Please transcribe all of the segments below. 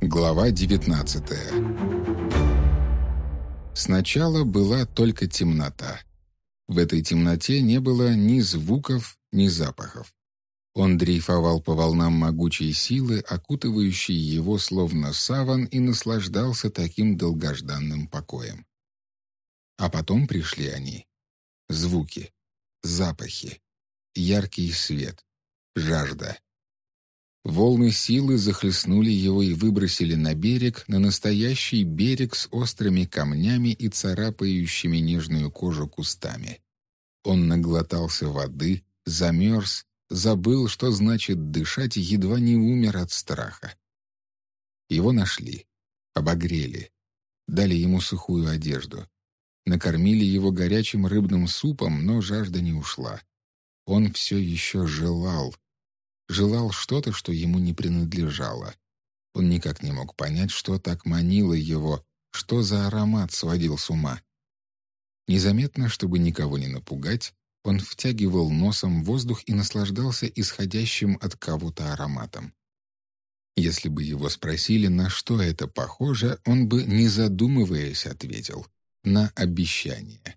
Глава 19 Сначала была только темнота. В этой темноте не было ни звуков, ни запахов. Он дрейфовал по волнам могучей силы, окутывающей его словно саван, и наслаждался таким долгожданным покоем. А потом пришли они. Звуки, запахи, яркий свет, жажда. Волны силы захлестнули его и выбросили на берег, на настоящий берег с острыми камнями и царапающими нежную кожу кустами. Он наглотался воды, замерз, забыл, что значит дышать, едва не умер от страха. Его нашли, обогрели, дали ему сухую одежду. Накормили его горячим рыбным супом, но жажда не ушла. Он все еще желал, желал что-то, что ему не принадлежало. Он никак не мог понять, что так манило его, что за аромат сводил с ума. Незаметно, чтобы никого не напугать, он втягивал носом воздух и наслаждался исходящим от кого-то ароматом. Если бы его спросили, на что это похоже, он бы, не задумываясь, ответил — на обещание.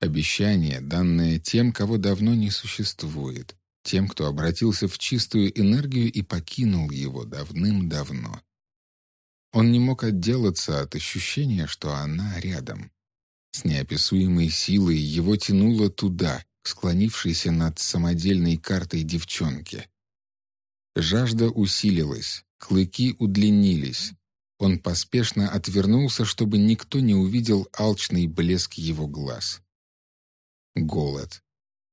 Обещание, данное тем, кого давно не существует, тем, кто обратился в чистую энергию и покинул его давным-давно. Он не мог отделаться от ощущения, что она рядом. С неописуемой силой его тянуло туда, к склонившейся над самодельной картой девчонке. Жажда усилилась, клыки удлинились. Он поспешно отвернулся, чтобы никто не увидел алчный блеск его глаз. Голод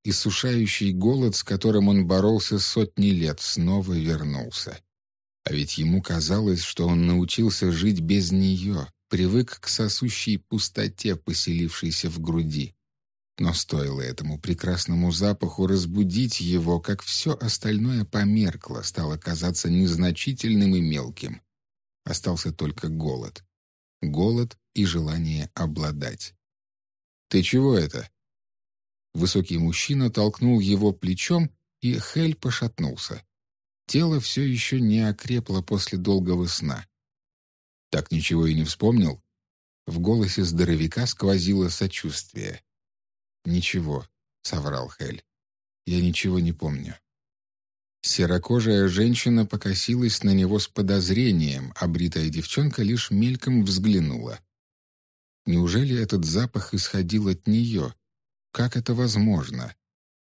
иссушающий голод, с которым он боролся сотни лет, снова вернулся. А ведь ему казалось, что он научился жить без нее, привык к сосущей пустоте, поселившейся в груди. Но стоило этому прекрасному запаху разбудить его, как все остальное померкло, стало казаться незначительным и мелким. Остался только голод. Голод и желание обладать. «Ты чего это?» Высокий мужчина толкнул его плечом, и Хель пошатнулся. Тело все еще не окрепло после долгого сна. Так ничего и не вспомнил? В голосе здоровяка сквозило сочувствие. «Ничего», — соврал Хель. «Я ничего не помню». Серокожая женщина покосилась на него с подозрением, а бритая девчонка лишь мельком взглянула. Неужели этот запах исходил от нее, как это возможно?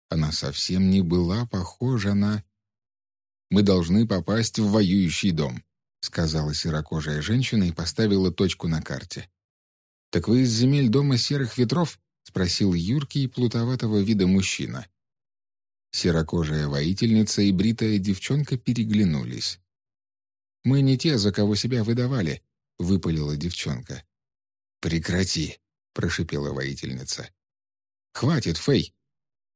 Она совсем не была похожа на... «Мы должны попасть в воюющий дом», — сказала серокожая женщина и поставила точку на карте. «Так вы из земель дома серых ветров?» — спросил юркий плутоватого вида мужчина. Серокожая воительница и бритая девчонка переглянулись. «Мы не те, за кого себя выдавали», — выпалила девчонка. «Прекрати», — прошипела воительница. «Хватит, Фэй!»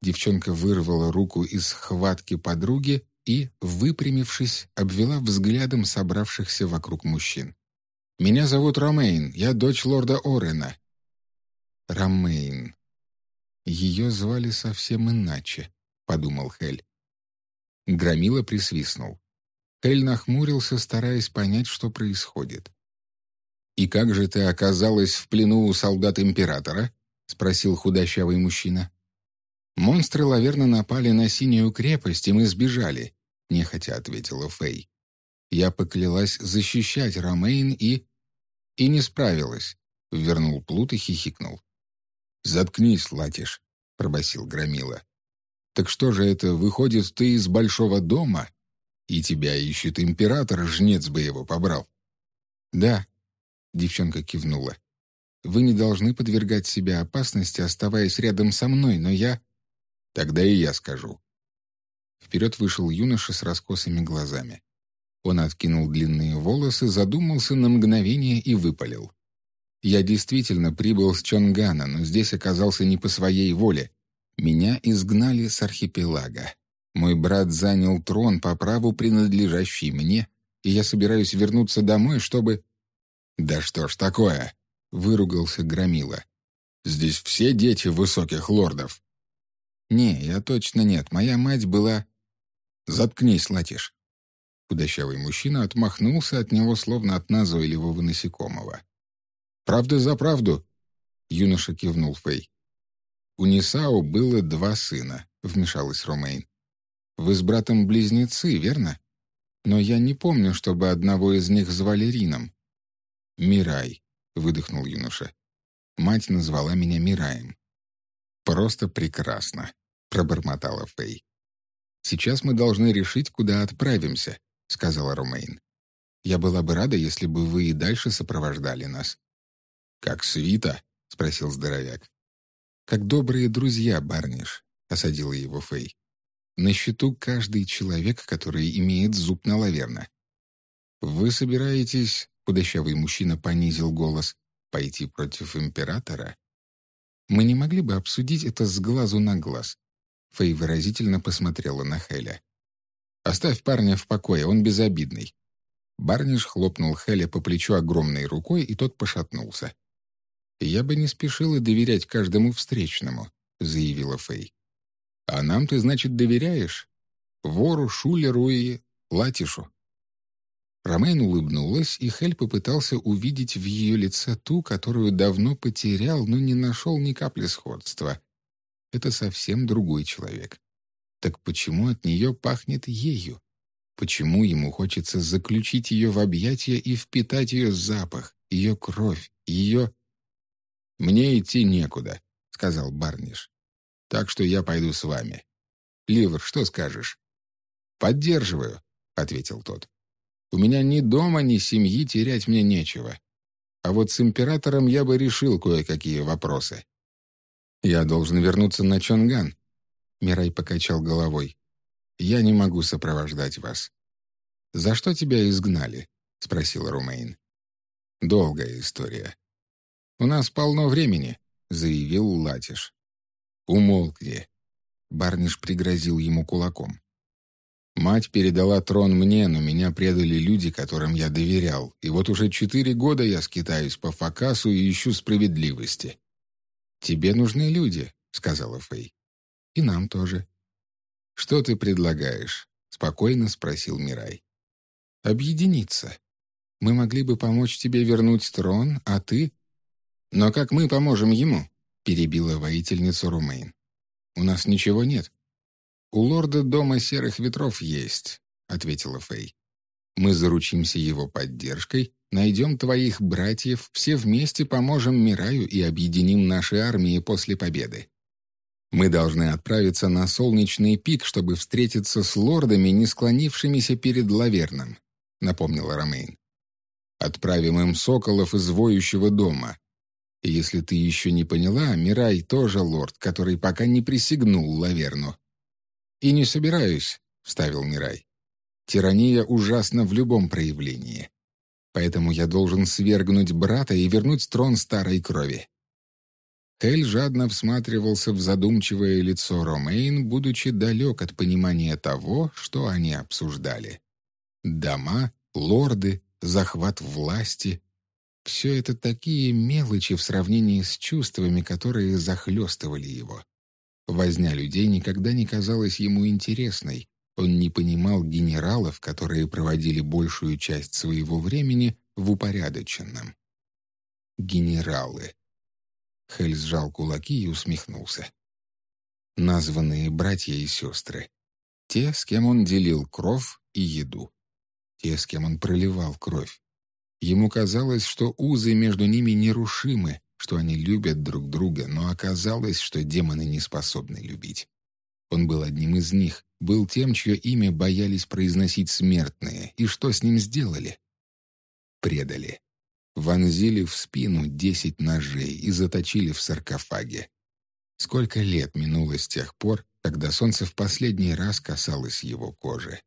Девчонка вырвала руку из хватки подруги и, выпрямившись, обвела взглядом собравшихся вокруг мужчин. «Меня зовут Ромейн, я дочь лорда Орена». «Ромейн. Ее звали совсем иначе», — подумал Хель. Громила присвистнул. Хель нахмурился, стараясь понять, что происходит. «И как же ты оказалась в плену у солдат Императора?» — спросил худощавый мужчина. «Монстры, лаверно, напали на синюю крепость, и мы сбежали», — нехотя ответила Фэй. Я поклялась защищать Ромейн и... и не справилась, — вернул Плут и хихикнул. «Заткнись, Латиш», — пробасил Громила. «Так что же это, выходит, ты из большого дома, и тебя ищет император, жнец бы его побрал?» «Да», — девчонка кивнула. Вы не должны подвергать себя опасности, оставаясь рядом со мной, но я...» «Тогда и я скажу». Вперед вышел юноша с раскосыми глазами. Он откинул длинные волосы, задумался на мгновение и выпалил. «Я действительно прибыл с Чонгана, но здесь оказался не по своей воле. Меня изгнали с архипелага. Мой брат занял трон по праву, принадлежащий мне, и я собираюсь вернуться домой, чтобы...» «Да что ж такое?» — выругался Громила. «Здесь все дети высоких лордов». «Не, я точно нет. Моя мать была...» «Заткнись, Латиш». Худощавый мужчина отмахнулся от него, словно от назойливого насекомого. «Правда за правду!» — юноша кивнул Фэй. «У Нисао было два сына», — вмешалась Ромейн. «Вы с братом близнецы, верно? Но я не помню, чтобы одного из них звали Рином». «Мирай», — выдохнул юноша. Мать назвала меня Мираем. «Просто прекрасно», — пробормотала Фэй. «Сейчас мы должны решить, куда отправимся», — сказала Ромейн. «Я была бы рада, если бы вы и дальше сопровождали нас». «Как свита?» — спросил здоровяк. «Как добрые друзья, Барниш», — осадила его Фэй. «На счету каждый человек, который имеет зуб на лаверна». «Вы собираетесь...» — худощавый мужчина понизил голос. «Пойти против императора?» «Мы не могли бы обсудить это с глазу на глаз?» Фэй выразительно посмотрела на Хеля. «Оставь парня в покое, он безобидный». Барниш хлопнул Хеля по плечу огромной рукой, и тот пошатнулся. «Я бы не спешила доверять каждому встречному», — заявила Фэй. «А нам ты, значит, доверяешь? Вору, шулеру и латишу?» Ромейн улыбнулась, и Хель попытался увидеть в ее лице ту, которую давно потерял, но не нашел ни капли сходства. Это совсем другой человек. Так почему от нее пахнет ею? Почему ему хочется заключить ее в объятия и впитать ее запах, ее кровь, ее... «Мне идти некуда», — сказал Барниш. «Так что я пойду с вами. Ливр, что скажешь?» «Поддерживаю», — ответил тот. У меня ни дома, ни семьи терять мне нечего. А вот с императором я бы решил кое-какие вопросы. Я должен вернуться на Чонган. Мирай покачал головой. Я не могу сопровождать вас. За что тебя изгнали? спросил Румейн. Долгая история. У нас полно времени, заявил Латиш. Умолкни. Барниш пригрозил ему кулаком. Мать передала трон мне, но меня предали люди, которым я доверял, и вот уже четыре года я скитаюсь по Факасу и ищу справедливости. «Тебе нужны люди», — сказала Фэй. «И нам тоже». «Что ты предлагаешь?» — спокойно спросил Мирай. «Объединиться. Мы могли бы помочь тебе вернуть трон, а ты...» «Но как мы поможем ему?» — перебила воительницу Румейн. «У нас ничего нет. «У лорда дома серых ветров есть», — ответила Фэй. «Мы заручимся его поддержкой, найдем твоих братьев, все вместе поможем Мираю и объединим наши армии после победы. Мы должны отправиться на солнечный пик, чтобы встретиться с лордами, не склонившимися перед Лаверном», — напомнила Ромейн. «Отправим им соколов из воющего дома. Если ты еще не поняла, Мирай тоже лорд, который пока не присягнул Лаверну. «И не собираюсь», — вставил Мирай. «Тирания ужасна в любом проявлении. Поэтому я должен свергнуть брата и вернуть трон старой крови». Тель жадно всматривался в задумчивое лицо Ромейн, будучи далек от понимания того, что они обсуждали. Дома, лорды, захват власти — все это такие мелочи в сравнении с чувствами, которые захлестывали его. Возня людей никогда не казалась ему интересной. Он не понимал генералов, которые проводили большую часть своего времени в упорядоченном. Генералы. Хель сжал кулаки и усмехнулся. Названные братья и сестры. Те, с кем он делил кровь и еду. Те, с кем он проливал кровь. Ему казалось, что узы между ними нерушимы, что они любят друг друга, но оказалось, что демоны не способны любить. Он был одним из них, был тем, чье имя боялись произносить смертные, и что с ним сделали? Предали. Вонзили в спину десять ножей и заточили в саркофаге. Сколько лет минуло с тех пор, когда солнце в последний раз касалось его кожи?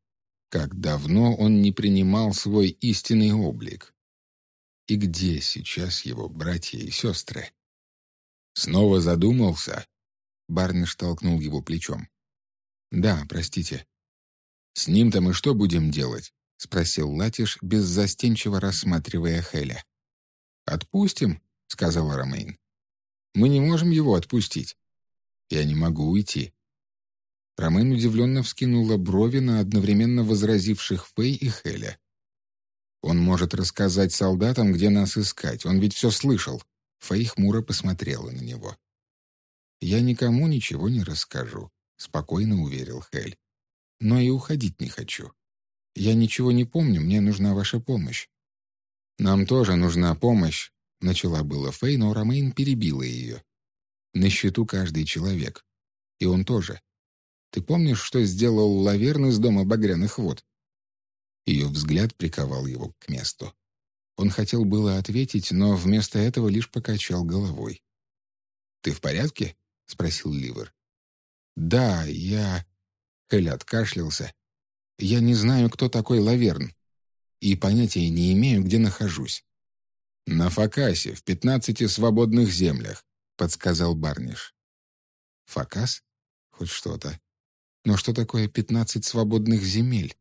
Как давно он не принимал свой истинный облик? И где сейчас его братья и сестры? Снова задумался? Барниш толкнул его плечом. «Да, простите». «С ним-то мы что будем делать?» — спросил Латиш, беззастенчиво рассматривая Хеля. «Отпустим», — сказала Ромейн. «Мы не можем его отпустить. Я не могу уйти». Ромэн удивленно вскинула брови на одновременно возразивших Фэй и Хеля. «Он может рассказать солдатам, где нас искать, он ведь все слышал». Фэй хмуро посмотрела на него. «Я никому ничего не расскажу», — спокойно уверил Хель. «Но и уходить не хочу. Я ничего не помню, мне нужна ваша помощь». «Нам тоже нужна помощь», — начала было Фэй, но Ромейн перебила ее. «На счету каждый человек. И он тоже. Ты помнишь, что сделал Лаверн из дома багряных вод?» Ее взгляд приковал его к месту. Он хотел было ответить, но вместо этого лишь покачал головой. «Ты в порядке?» — спросил Ливер. «Да, я...» Хель откашлялся. «Я не знаю, кто такой Лаверн, и понятия не имею, где нахожусь». «На Факасе, в пятнадцати свободных землях», — подсказал Барниш. «Факас? Хоть что-то. Но что такое пятнадцать свободных земель?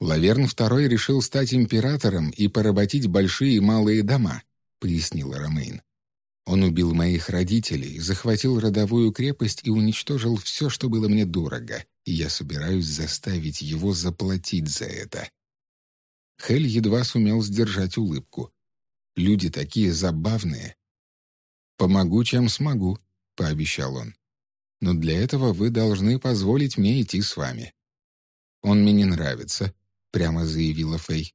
Лаверн II решил стать императором и поработить большие и малые дома, пояснила Ромейн. Он убил моих родителей, захватил родовую крепость и уничтожил все, что было мне дорого, и я собираюсь заставить его заплатить за это. Хель едва сумел сдержать улыбку. Люди такие забавные. «Помогу, чем смогу», — пообещал он но для этого вы должны позволить мне идти с вами». «Он мне не нравится», — прямо заявила Фэй.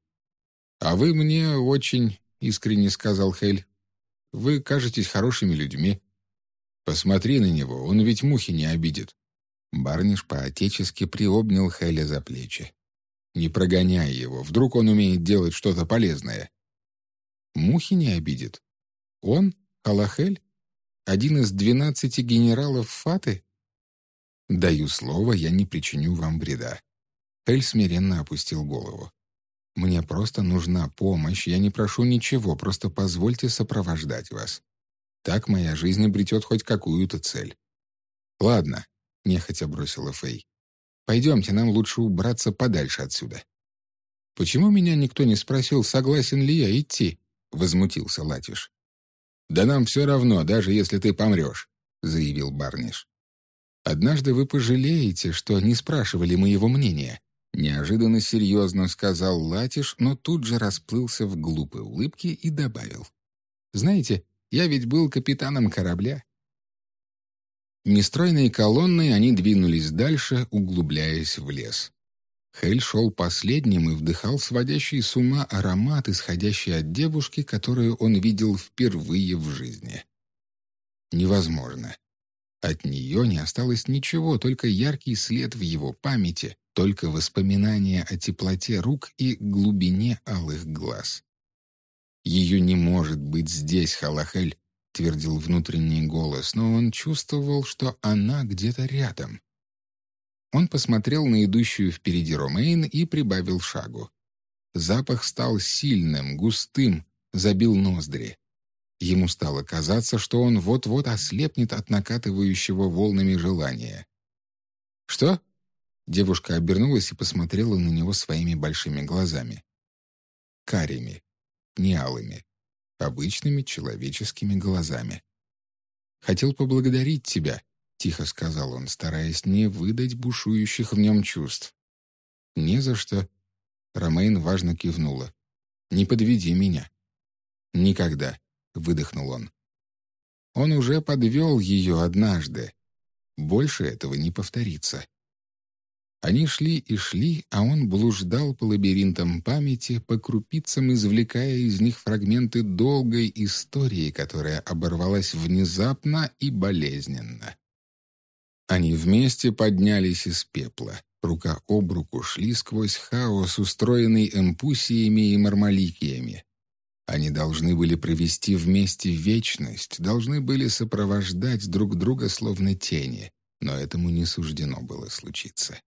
«А вы мне очень», — искренне сказал Хель. «Вы кажетесь хорошими людьми. Посмотри на него, он ведь мухи не обидит». Барниш по-отечески приобнял Хеля за плечи. «Не прогоняй его, вдруг он умеет делать что-то полезное». «Мухи не обидит? Он? Халахель?» Один из двенадцати генералов Фаты? Даю слово, я не причиню вам вреда. Эль смиренно опустил голову. Мне просто нужна помощь, я не прошу ничего, просто позвольте сопровождать вас. Так моя жизнь обретет хоть какую-то цель. Ладно, нехотя бросила Фэй. Пойдемте, нам лучше убраться подальше отсюда. Почему меня никто не спросил, согласен ли я идти? Возмутился Латиш. «Да нам все равно, даже если ты помрешь», — заявил Барниш. «Однажды вы пожалеете, что не спрашивали моего мнения», — неожиданно серьезно сказал Латиш, но тут же расплылся в глупой улыбке и добавил. «Знаете, я ведь был капитаном корабля». Нестройной колонной они двинулись дальше, углубляясь в лес. Хель шел последним и вдыхал сводящий с ума аромат, исходящий от девушки, которую он видел впервые в жизни. Невозможно. От нее не осталось ничего, только яркий след в его памяти, только воспоминания о теплоте рук и глубине алых глаз. «Ее не может быть здесь, Халахель», — твердил внутренний голос, но он чувствовал, что она где-то рядом. Он посмотрел на идущую впереди Ромейн и прибавил шагу. Запах стал сильным, густым, забил ноздри. Ему стало казаться, что он вот-вот ослепнет от накатывающего волнами желания. «Что?» Девушка обернулась и посмотрела на него своими большими глазами. Карими, не алыми, обычными человеческими глазами. «Хотел поблагодарить тебя», тихо сказал он, стараясь не выдать бушующих в нем чувств. «Не за что». Ромейн важно кивнула. «Не подведи меня». «Никогда», — выдохнул он. Он уже подвел ее однажды. Больше этого не повторится. Они шли и шли, а он блуждал по лабиринтам памяти, по крупицам извлекая из них фрагменты долгой истории, которая оборвалась внезапно и болезненно. Они вместе поднялись из пепла. Рука об руку шли сквозь хаос, устроенный эмпусиями и мармаликиями. Они должны были провести вместе вечность, должны были сопровождать друг друга словно тени, но этому не суждено было случиться.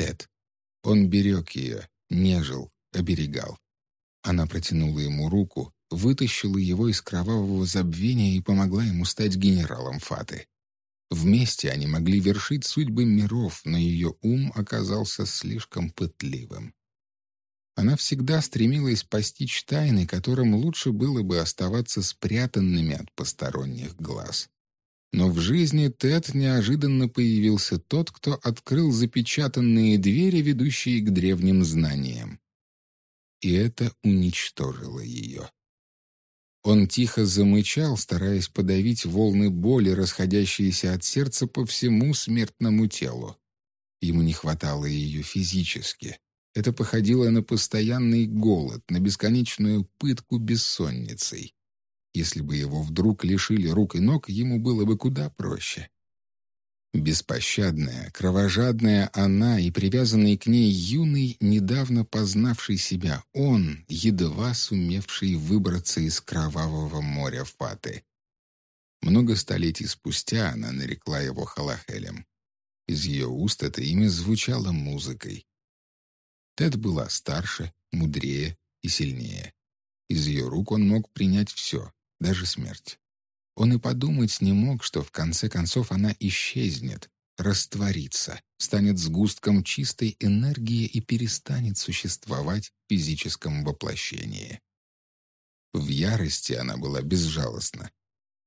Тед. Он берег ее, нежил, оберегал. Она протянула ему руку, вытащила его из кровавого забвения и помогла ему стать генералом Фаты. Вместе они могли вершить судьбы миров, но ее ум оказался слишком пытливым. Она всегда стремилась постичь тайны, которым лучше было бы оставаться спрятанными от посторонних глаз. Но в жизни Тед неожиданно появился тот, кто открыл запечатанные двери, ведущие к древним знаниям. И это уничтожило ее. Он тихо замычал, стараясь подавить волны боли, расходящиеся от сердца по всему смертному телу. Ему не хватало ее физически. Это походило на постоянный голод, на бесконечную пытку бессонницей. Если бы его вдруг лишили рук и ног, ему было бы куда проще. Беспощадная, кровожадная она и привязанный к ней юный, недавно познавший себя он, едва сумевший выбраться из кровавого моря Фаты. Много столетий спустя она нарекла его Халахелем. Из ее уст это имя звучало музыкой. Тед была старше, мудрее и сильнее. Из ее рук он мог принять все, даже смерть. Он и подумать не мог, что в конце концов она исчезнет, растворится, станет сгустком чистой энергии и перестанет существовать в физическом воплощении. В ярости она была безжалостна.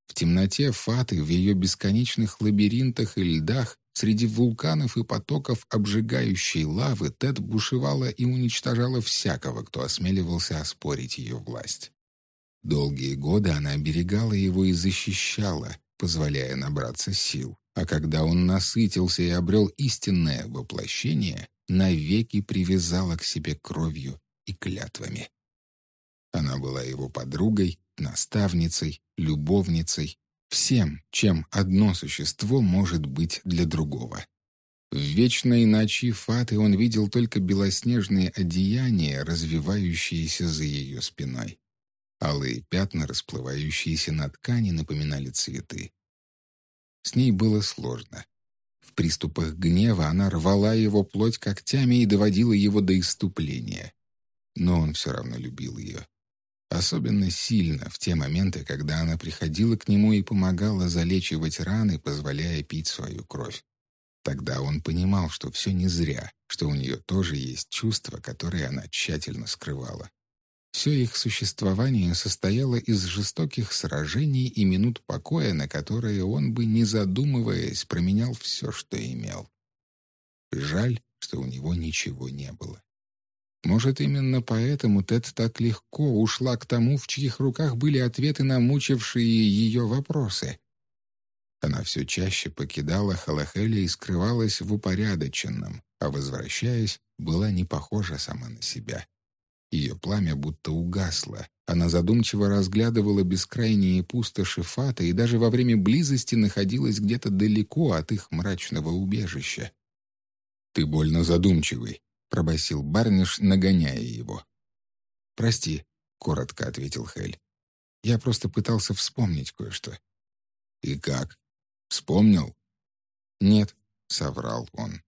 В темноте Фаты, в ее бесконечных лабиринтах и льдах, среди вулканов и потоков обжигающей лавы Тед бушевала и уничтожала всякого, кто осмеливался оспорить ее власть. Долгие годы она оберегала его и защищала, позволяя набраться сил. А когда он насытился и обрел истинное воплощение, навеки привязала к себе кровью и клятвами. Она была его подругой, наставницей, любовницей, всем, чем одно существо может быть для другого. В вечной ночи Фаты он видел только белоснежные одеяния, развивающиеся за ее спиной. Алые пятна, расплывающиеся на ткани, напоминали цветы. С ней было сложно. В приступах гнева она рвала его плоть когтями и доводила его до иступления. Но он все равно любил ее. Особенно сильно в те моменты, когда она приходила к нему и помогала залечивать раны, позволяя пить свою кровь. Тогда он понимал, что все не зря, что у нее тоже есть чувства, которые она тщательно скрывала. Все их существование состояло из жестоких сражений и минут покоя, на которые он бы, не задумываясь, променял все, что имел. Жаль, что у него ничего не было. Может, именно поэтому Тед так легко ушла к тому, в чьих руках были ответы на мучившие ее вопросы. Она все чаще покидала Халахеля и скрывалась в упорядоченном, а, возвращаясь, была не похожа сама на себя. Ее пламя будто угасло. Она задумчиво разглядывала бескрайние пустоши Фата и даже во время близости находилась где-то далеко от их мрачного убежища. «Ты больно задумчивый», — пробасил Барниш, нагоняя его. «Прости», — коротко ответил Хель. «Я просто пытался вспомнить кое-что». «И как? Вспомнил?» «Нет», — соврал он.